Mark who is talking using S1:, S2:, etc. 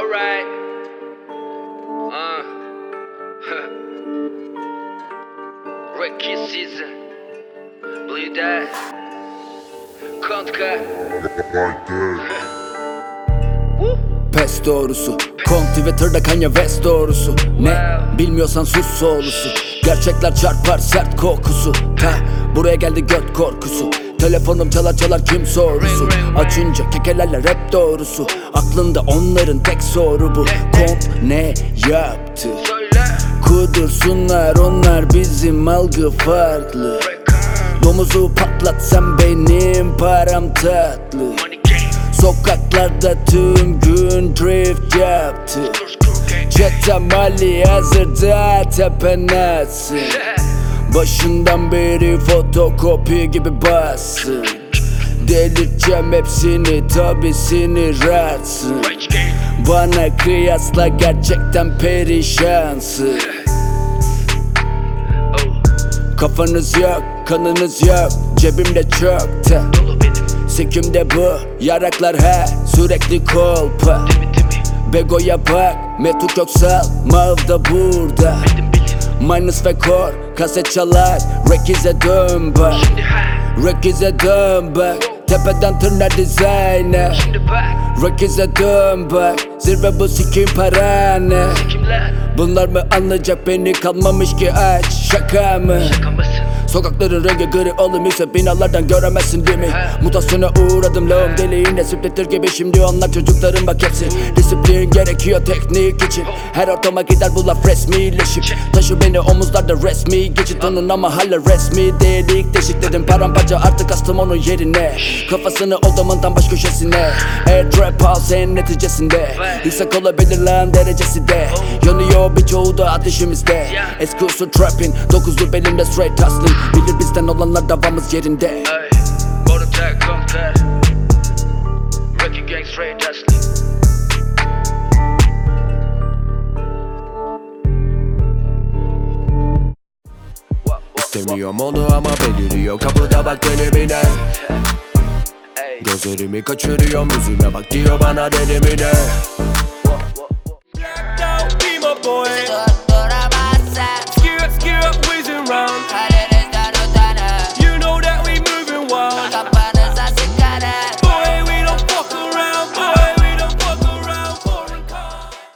S1: Alright. Uh. Ricky season. Believe that. Kanka.
S2: Pes doğrusu Kong Twitter'da Kanye West doğrusu Ne bilmiyorsan sus solusu Gerçekler çarpar sert kokusu Ta buraya geldi göt korkusu Telefonum çalar çalar kim sorusu? Açınca kekelerle rap doğrusu. Aklında onların tek soru bu. Kong ne yaptı. Kudursunlar onlar bizim algı farklı. Domuzu patlatsam benim param tatlı. Sokaklarda tüm gün drift yaptı. Çetem Ali hazırda tepenasın Başından beri fotokopi gibi bassın Delirteceğim hepsini tabi sinirarsın
S1: Rich game.
S2: Bana kıyasla gerçekten perişansın. Kafanız yok, kanınız yok Cebimde çok te
S1: Dolu benim.
S2: Sekimde bu yaraklar he Sürekli kolpa. Bego'ya bak Metu Köksal Mav da burada. Minus ve Kor Kaset çalar Rekize dön bak. Rekize dön bak Tepeden tırnağa
S1: bak.
S2: Rekize dön bak Zirve bu sikim parane? Bunlar mı anlayacak beni kalmamış ki aç Şaka mı?
S1: Şaka mısın?
S2: Sokakların rengi gri oğlum ise binalardan göremezsin değil mi? Mutasyona uğradım lağım deliğinde splitter gibi. Şimdi onlar çocukların bak hepsi. Disiplin gerekiyor teknik için. Her ortama gider bu laf resmileşip. Taşı beni omuzlarda resmi geçit. Onun ama hala resmi değil İlk deşiklerim paramparça artık astım onun yerine. Kafasını odamın tam baş köşesine. Air trap house neticesinde. Yüksek olabilir lan derecesi de. Yanıyor birçoğu da ateşimizde. Eski usul trapping. Dokuzlu belimde straight hustling Bilir bizden olanlar davamız yerinde
S1: Hey. Motor tag kanka. Ricky gang straight hustling.
S3: İstemiyorum onu ama beliriyor kapıda bak dönemine. Gözlerimi kaçırıyorum yüzüme bak diyor bana deli